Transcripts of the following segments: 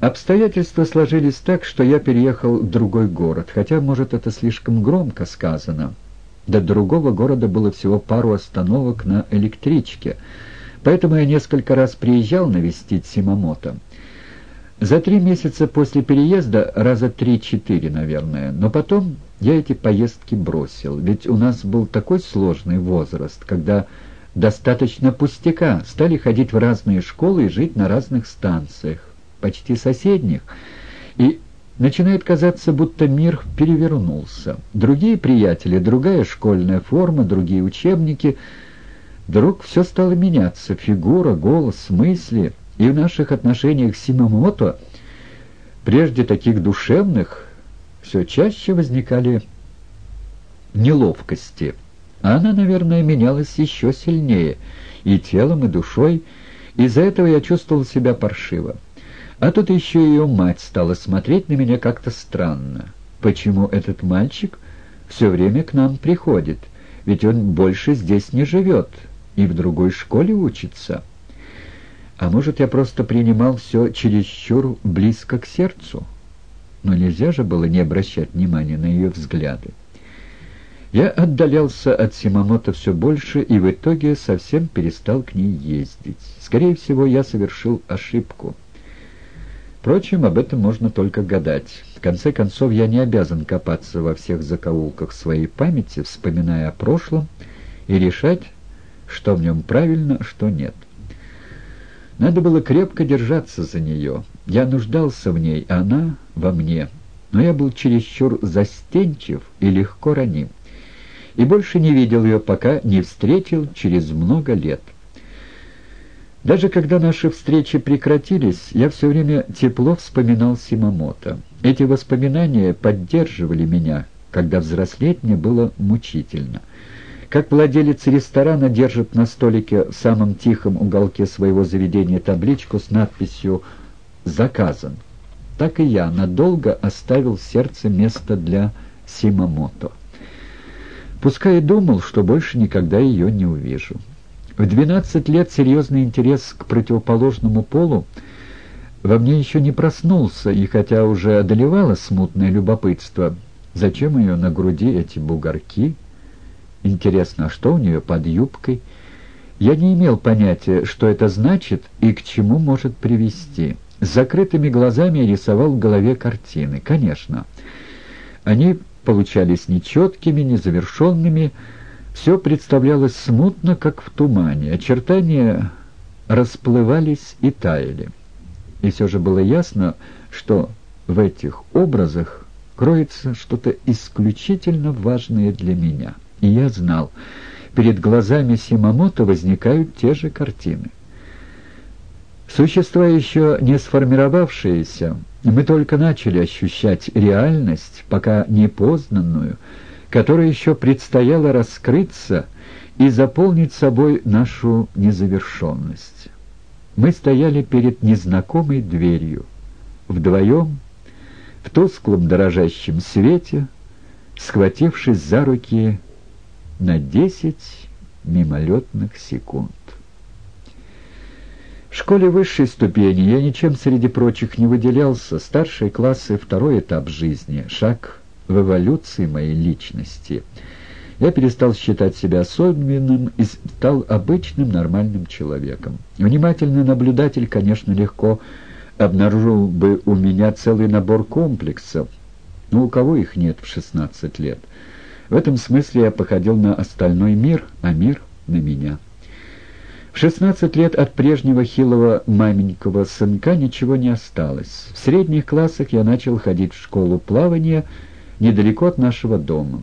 Обстоятельства сложились так, что я переехал в другой город, хотя, может, это слишком громко сказано. До другого города было всего пару остановок на электричке, поэтому я несколько раз приезжал навестить Симамото. За три месяца после переезда, раза три-четыре, наверное, но потом я эти поездки бросил, ведь у нас был такой сложный возраст, когда достаточно пустяка, стали ходить в разные школы и жить на разных станциях почти соседних, и начинает казаться, будто мир перевернулся. Другие приятели, другая школьная форма, другие учебники. Вдруг все стало меняться, фигура, голос, мысли. И в наших отношениях с Симамото, прежде таких душевных, все чаще возникали неловкости. Она, наверное, менялась еще сильнее, и телом, и душой. Из-за этого я чувствовал себя паршиво. А тут еще ее мать стала смотреть на меня как-то странно. Почему этот мальчик все время к нам приходит? Ведь он больше здесь не живет и в другой школе учится. А может, я просто принимал все чересчур близко к сердцу? Но нельзя же было не обращать внимания на ее взгляды. Я отдалялся от Симамото все больше и в итоге совсем перестал к ней ездить. Скорее всего, я совершил ошибку. Впрочем, об этом можно только гадать. В конце концов, я не обязан копаться во всех закоулках своей памяти, вспоминая о прошлом, и решать, что в нем правильно, что нет. Надо было крепко держаться за нее. Я нуждался в ней, а она во мне. Но я был чересчур застенчив и легко раним. И больше не видел ее, пока не встретил через много лет. Даже когда наши встречи прекратились, я все время тепло вспоминал Симамото. Эти воспоминания поддерживали меня, когда взрослеть мне было мучительно. Как владелец ресторана держит на столике в самом тихом уголке своего заведения табличку с надписью «Заказан», так и я надолго оставил в сердце место для Симамото. Пускай думал, что больше никогда ее не увижу. В двенадцать лет серьезный интерес к противоположному полу во мне еще не проснулся, и хотя уже одолевало смутное любопытство, зачем ее на груди эти бугорки? Интересно, а что у нее под юбкой? Я не имел понятия, что это значит и к чему может привести. С закрытыми глазами я рисовал в голове картины. Конечно, они получались нечеткими, незавершенными, все представлялось смутно, как в тумане. Очертания расплывались и таяли. И все же было ясно, что в этих образах кроется что-то исключительно важное для меня. И я знал, перед глазами Симамото возникают те же картины. Существа еще не сформировавшиеся, мы только начали ощущать реальность, пока непознанную, которой еще предстояло раскрыться и заполнить собой нашу незавершенность. Мы стояли перед незнакомой дверью, вдвоем, в тусклом дорожащем свете, схватившись за руки на десять мимолетных секунд. В школе высшей ступени я ничем среди прочих не выделялся. Старшие классы — второй этап жизни, шаг в эволюции моей личности. Я перестал считать себя особенным и стал обычным нормальным человеком. Внимательный наблюдатель, конечно, легко обнаружил бы у меня целый набор комплексов, но у кого их нет в 16 лет? В этом смысле я походил на остальной мир, а мир — на меня. В 16 лет от прежнего хилого маменького сынка ничего не осталось. В средних классах я начал ходить в школу плавания — недалеко от нашего дома.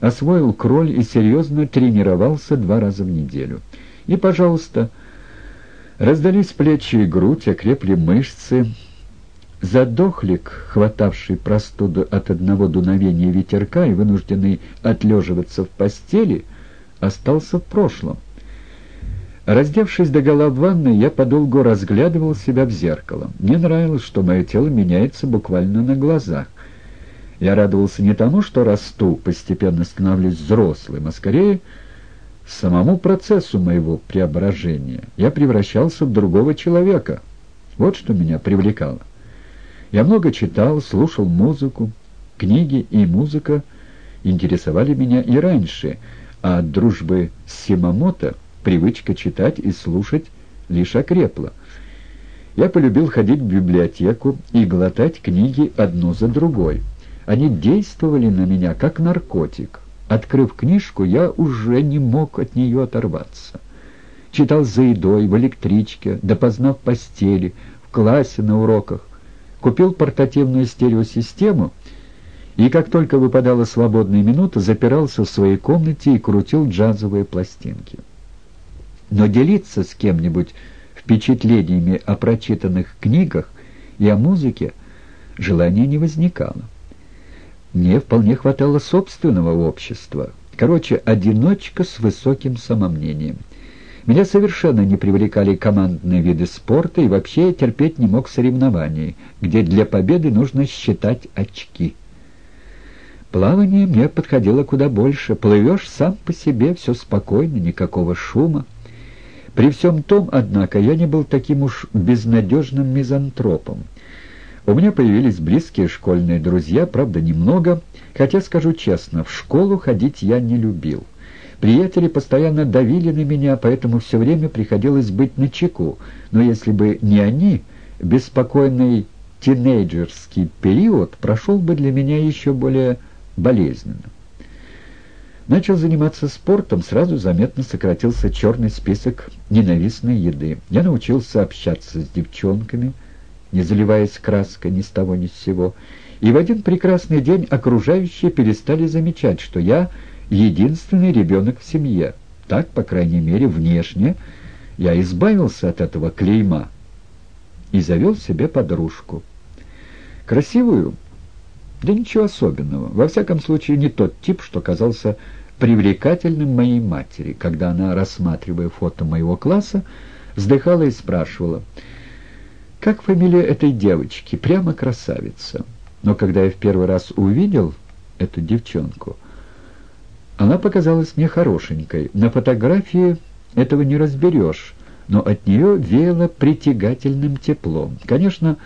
Освоил кроль и серьезно тренировался два раза в неделю. И, пожалуйста, раздались плечи и грудь, окрепли мышцы. Задохлик, хватавший простуду от одного дуновения ветерка и вынужденный отлеживаться в постели, остался в прошлом. Раздевшись до гола в ванной, я подолгу разглядывал себя в зеркало. Мне нравилось, что мое тело меняется буквально на глазах. Я радовался не тому, что расту, постепенно становлюсь взрослым, а скорее самому процессу моего преображения. Я превращался в другого человека. Вот что меня привлекало. Я много читал, слушал музыку. Книги и музыка интересовали меня и раньше, а от дружбы с Симамото привычка читать и слушать лишь окрепла. Я полюбил ходить в библиотеку и глотать книги одну за другой. Они действовали на меня как наркотик. Открыв книжку, я уже не мог от нее оторваться. Читал за едой, в электричке, допоздна в постели, в классе, на уроках. Купил портативную стереосистему и, как только выпадала свободная минута, запирался в своей комнате и крутил джазовые пластинки. Но делиться с кем-нибудь впечатлениями о прочитанных книгах и о музыке желания не возникало. Мне вполне хватало собственного общества. Короче, одиночка с высоким самомнением. Меня совершенно не привлекали командные виды спорта, и вообще я терпеть не мог соревнований, где для победы нужно считать очки. Плавание мне подходило куда больше. Плывешь сам по себе, все спокойно, никакого шума. При всем том, однако, я не был таким уж безнадежным мизантропом. У меня появились близкие школьные друзья, правда, немного, хотя, скажу честно, в школу ходить я не любил. Приятели постоянно давили на меня, поэтому все время приходилось быть начеку, но если бы не они, беспокойный тинейджерский период прошел бы для меня еще более болезненно. Начал заниматься спортом, сразу заметно сократился черный список ненавистной еды. Я научился общаться с девчонками, не заливаясь краской ни с того ни с сего. И в один прекрасный день окружающие перестали замечать, что я единственный ребенок в семье. Так, по крайней мере, внешне я избавился от этого клейма и завел себе подружку. Красивую? Да ничего особенного. Во всяком случае, не тот тип, что казался привлекательным моей матери, когда она, рассматривая фото моего класса, вздыхала и спрашивала — как фамилия этой девочки? Прямо красавица. Но когда я в первый раз увидел эту девчонку, она показалась мне хорошенькой. На фотографии этого не разберешь, но от нее веяло притягательным теплом. Конечно,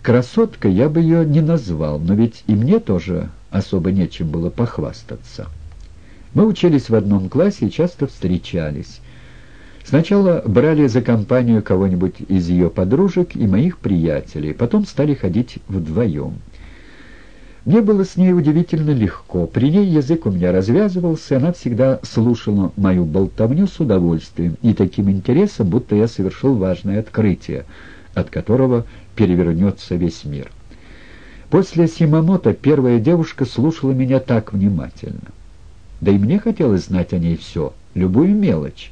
красоткой я бы ее не назвал, но ведь и мне тоже особо нечем было похвастаться. Мы учились в одном классе и часто встречались. Сначала брали за компанию кого-нибудь из ее подружек и моих приятелей, потом стали ходить вдвоем. Мне было с ней удивительно легко. При ней язык у меня развязывался, она всегда слушала мою болтовню с удовольствием и таким интересом, будто я совершил важное открытие, от которого перевернется весь мир. После Симамото первая девушка слушала меня так внимательно. Да и мне хотелось знать о ней все, любую мелочь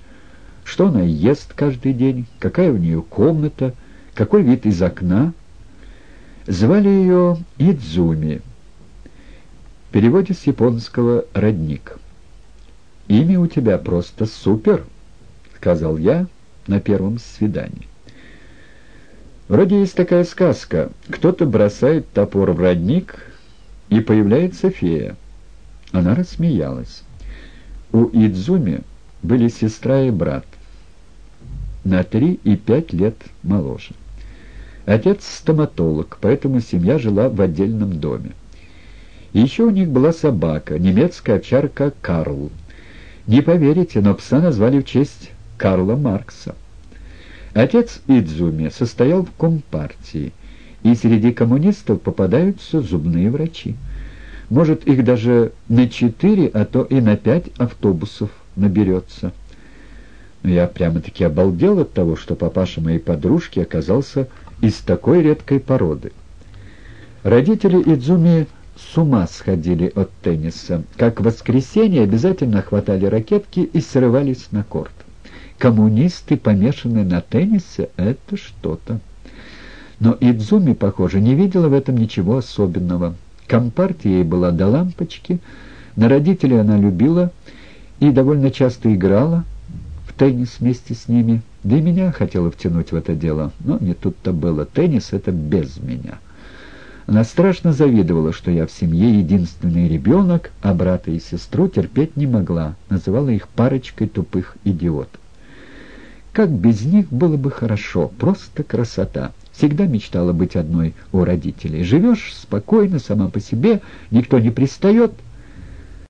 что она ест каждый день, какая у нее комната, какой вид из окна. Звали ее Идзуми, в переводе с японского «родник». «Имя у тебя просто супер», — сказал я на первом свидании. Вроде есть такая сказка. Кто-то бросает топор в родник, и появляется фея. Она рассмеялась. У Идзуми были сестра и брат на три и пять лет моложе. Отец стоматолог, поэтому семья жила в отдельном доме. Еще у них была собака, немецкая овчарка Карл. Не поверите, но пса назвали в честь Карла Маркса. Отец Идзуми состоял в компартии, и среди коммунистов попадаются зубные врачи. Может, их даже на четыре, а то и на пять автобусов наберется я прямо-таки обалдел от того, что папаша моей подружки оказался из такой редкой породы. Родители Идзуми с ума сходили от тенниса. Как в воскресенье обязательно хватали ракетки и срывались на корт. Коммунисты, помешанные на теннисе, это что-то. Но Идзуми, похоже, не видела в этом ничего особенного. Компартия ей была до лампочки, на родителей она любила и довольно часто играла, теннис вместе с ними. Да и меня хотела втянуть в это дело, но не тут-то было. Теннис — это без меня. Она страшно завидовала, что я в семье единственный ребенок, а брата и сестру терпеть не могла, называла их парочкой тупых идиотов. Как без них было бы хорошо, просто красота. Всегда мечтала быть одной у родителей. Живешь спокойно, сама по себе, никто не пристает,